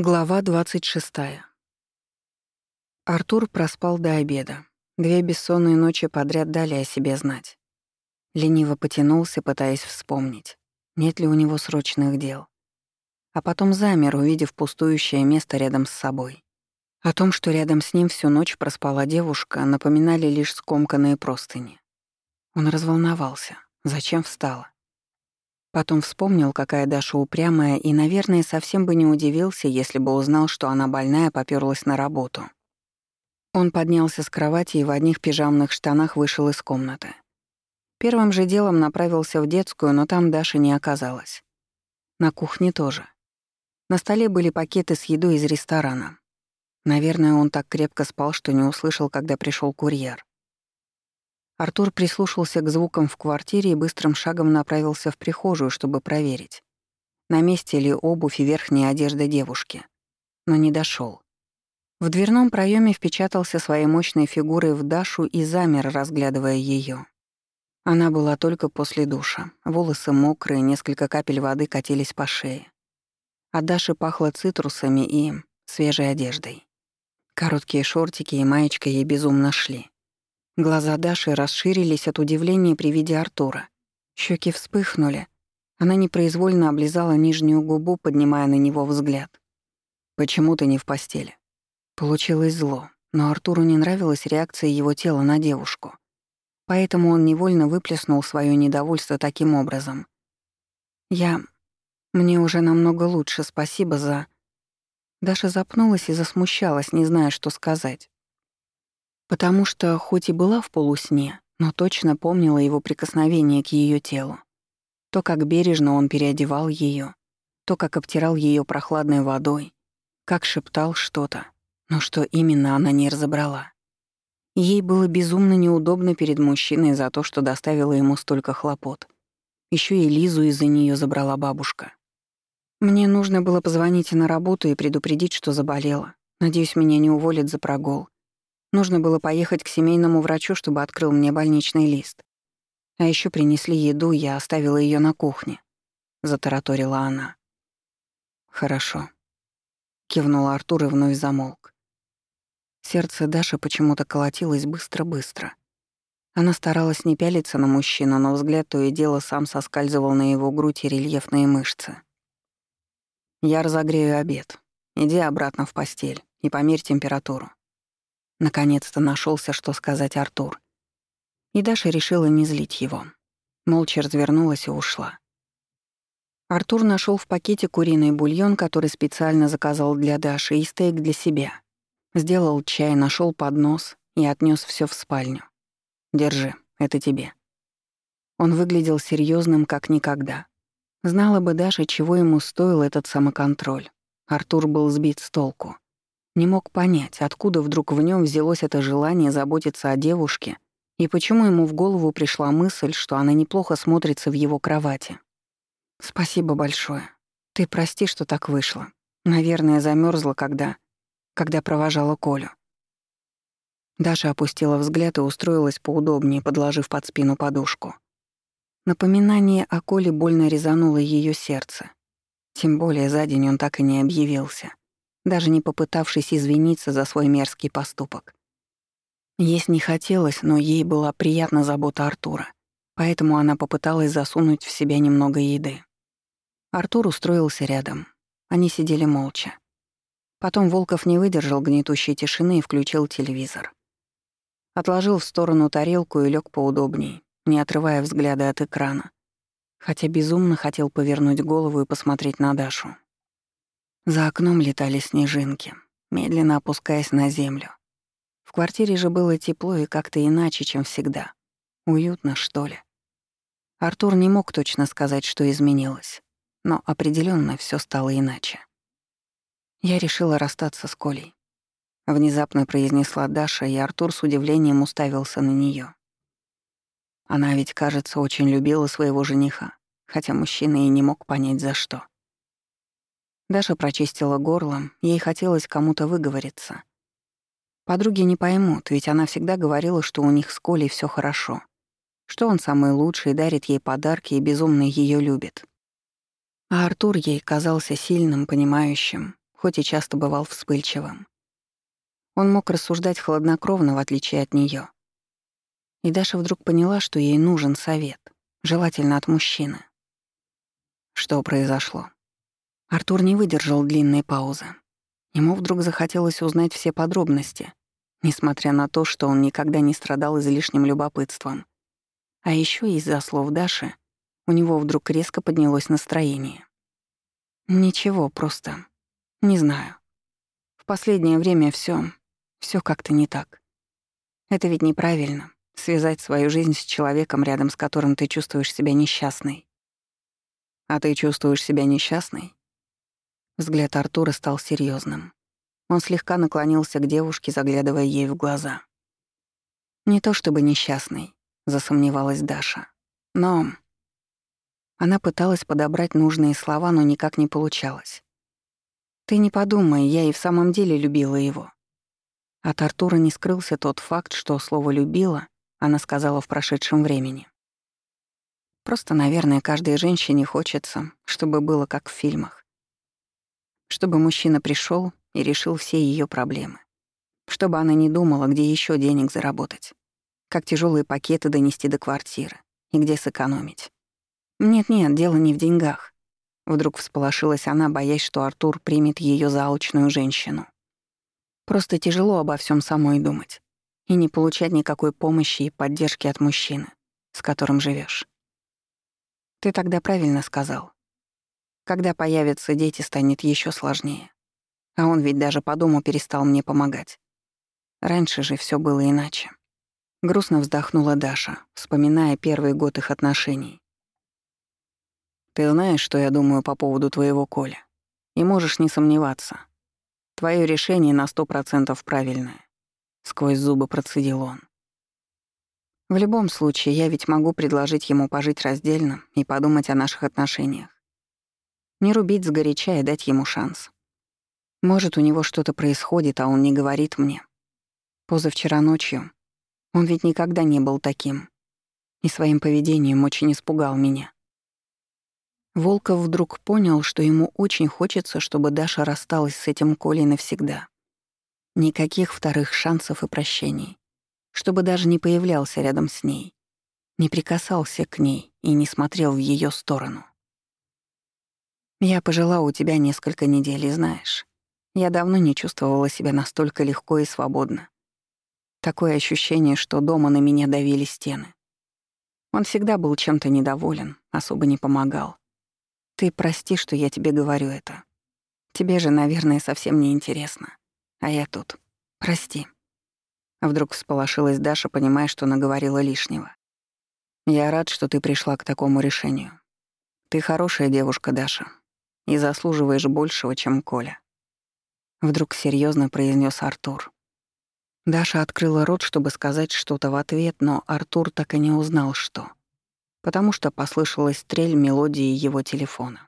Глава 26. Артур проспал до обеда. Две бессонные ночи подряд дали о себе знать. Лениво потянулся, пытаясь вспомнить, нет ли у него срочных дел. А потом замер, увидев пустующее место рядом с собой. О том, что рядом с ним всю ночь проспала девушка, напоминали лишь скомканные простыни. Он разволновался. Зачем встала? Потом вспомнил, какая Даша упрямая, и, наверное, совсем бы не удивился, если бы узнал, что она больная попёрлась на работу. Он поднялся с кровати и в одних пижамных штанах вышел из комнаты. Первым же делом направился в детскую, но там Даши не оказалось. На кухне тоже. На столе были пакеты с едой из ресторана. Наверное, он так крепко спал, что не услышал, когда пришел курьер. Артур прислушался к звукам в квартире и быстрым шагом направился в прихожую, чтобы проверить, на месте ли обувь и верхняя одежда девушки. Но не дошел. В дверном проеме впечатался своей мощной фигурой в Дашу и замер, разглядывая ее. Она была только после душа. Волосы мокрые, несколько капель воды катились по шее. От Даши пахло цитрусами и свежей одеждой. Короткие шортики и маечка ей безумно шли. Глаза Даши расширились от удивления при виде Артура. Щеки вспыхнули. Она непроизвольно облизала нижнюю губу, поднимая на него взгляд. «Почему ты не в постели?» Получилось зло, но Артуру не нравилась реакция его тела на девушку. Поэтому он невольно выплеснул свое недовольство таким образом. «Я... Мне уже намного лучше, спасибо за...» Даша запнулась и засмущалась, не зная, что сказать. Потому что, хоть и была в полусне, но точно помнила его прикосновение к ее телу. То, как бережно он переодевал ее, то, как обтирал ее прохладной водой, как шептал что-то, но что именно она не разобрала. Ей было безумно неудобно перед мужчиной за то, что доставила ему столько хлопот. Еще и Лизу из-за нее забрала бабушка. Мне нужно было позвонить на работу и предупредить, что заболела. Надеюсь, меня не уволят за прогул. Нужно было поехать к семейному врачу, чтобы открыл мне больничный лист. А еще принесли еду, я оставила ее на кухне. Затараторила она. «Хорошо», — кивнул Артур и вновь замолк. Сердце Даши почему-то колотилось быстро-быстро. Она старалась не пялиться на мужчину, но взгляд то и дело сам соскальзывал на его грудь и рельефные мышцы. «Я разогрею обед. Иди обратно в постель и померь температуру. Наконец-то нашелся, что сказать Артур. И Даша решила не злить его. Молча развернулась и ушла. Артур нашел в пакете куриный бульон, который специально заказал для Даши, и стейк для себя. Сделал чай, нашел поднос и отнес все в спальню. «Держи, это тебе». Он выглядел серьезным, как никогда. Знала бы Даша, чего ему стоил этот самоконтроль. Артур был сбит с толку. Не мог понять, откуда вдруг в нем взялось это желание заботиться о девушке и почему ему в голову пришла мысль, что она неплохо смотрится в его кровати. «Спасибо большое. Ты прости, что так вышло. Наверное, замерзла, когда... когда провожала Колю». Даша опустила взгляд и устроилась поудобнее, подложив под спину подушку. Напоминание о Коле больно резануло ее сердце. Тем более за день он так и не объявился даже не попытавшись извиниться за свой мерзкий поступок. Есть не хотелось, но ей была приятна забота Артура, поэтому она попыталась засунуть в себя немного еды. Артур устроился рядом. Они сидели молча. Потом Волков не выдержал гнетущей тишины и включил телевизор. Отложил в сторону тарелку и лег поудобней, не отрывая взгляда от экрана, хотя безумно хотел повернуть голову и посмотреть на Дашу. За окном летали снежинки, медленно опускаясь на землю. В квартире же было тепло и как-то иначе, чем всегда. Уютно, что ли. Артур не мог точно сказать, что изменилось, но определенно все стало иначе. Я решила расстаться с Колей. Внезапно произнесла Даша, и Артур с удивлением уставился на нее. Она ведь, кажется, очень любила своего жениха, хотя мужчина и не мог понять, за что. Даша прочистила горло, ей хотелось кому-то выговориться. Подруги не поймут, ведь она всегда говорила, что у них с Колей все хорошо, что он самый лучший, дарит ей подарки и безумно ее любит. А Артур ей казался сильным, понимающим, хоть и часто бывал вспыльчивым. Он мог рассуждать хладнокровно, в отличие от неё. И Даша вдруг поняла, что ей нужен совет, желательно от мужчины. Что произошло? Артур не выдержал длинной паузы. Ему вдруг захотелось узнать все подробности, несмотря на то, что он никогда не страдал излишним любопытством. А ещё из-за слов Даши у него вдруг резко поднялось настроение. Ничего, просто не знаю. В последнее время всё, всё как-то не так. Это ведь неправильно — связать свою жизнь с человеком, рядом с которым ты чувствуешь себя несчастной. А ты чувствуешь себя несчастной? Взгляд Артура стал серьезным. Он слегка наклонился к девушке, заглядывая ей в глаза. «Не то чтобы несчастный», — засомневалась Даша. «Но...» Она пыталась подобрать нужные слова, но никак не получалось. «Ты не подумай, я и в самом деле любила его». От Артура не скрылся тот факт, что слово «любила» она сказала в прошедшем времени. Просто, наверное, каждой женщине хочется, чтобы было как в фильмах. Чтобы мужчина пришел и решил все ее проблемы. Чтобы она не думала, где еще денег заработать. Как тяжелые пакеты донести до квартиры и где сэкономить. Нет-нет, дело не в деньгах. Вдруг всполошилась она, боясь, что Артур примет ее за алчную женщину. Просто тяжело обо всем самой думать и не получать никакой помощи и поддержки от мужчины, с которым живешь. Ты тогда правильно сказал. Когда появятся дети, станет еще сложнее. А он ведь даже по дому перестал мне помогать. Раньше же все было иначе. Грустно вздохнула Даша, вспоминая первый год их отношений. «Ты знаешь, что я думаю по поводу твоего Коля. И можешь не сомневаться. Твое решение на сто процентов правильное», — сквозь зубы процедил он. В любом случае, я ведь могу предложить ему пожить раздельно и подумать о наших отношениях. Не рубить сгоряча и дать ему шанс. Может, у него что-то происходит, а он не говорит мне. Позавчера ночью он ведь никогда не был таким. И своим поведением очень испугал меня. Волков вдруг понял, что ему очень хочется, чтобы Даша рассталась с этим Колей навсегда. Никаких вторых шансов и прощений чтобы даже не появлялся рядом с ней, не прикасался к ней и не смотрел в ее сторону. Я пожила у тебя несколько недель, и знаешь, я давно не чувствовала себя настолько легко и свободно. Такое ощущение, что дома на меня давили стены. Он всегда был чем-то недоволен, особо не помогал. Ты прости, что я тебе говорю это. Тебе же, наверное, совсем не интересно. А я тут. Прости. Вдруг всполошилась Даша, понимая, что наговорила лишнего. «Я рад, что ты пришла к такому решению. Ты хорошая девушка, Даша, и заслуживаешь большего, чем Коля». Вдруг серьезно произнес Артур. Даша открыла рот, чтобы сказать что-то в ответ, но Артур так и не узнал, что. Потому что послышалась стрель мелодии его телефона.